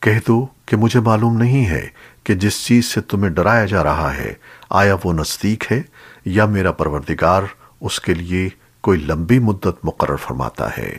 کہہ دو کہ مجھے معلوم نہیں ہے کہ جس چیز سے تمہیں ڈرایا جا رہا ہے، آیا وہ نزدیک ہے یا میرا پروردگار اس کے لیے کوئی لمبی مدت مقرر فرماتا ہے۔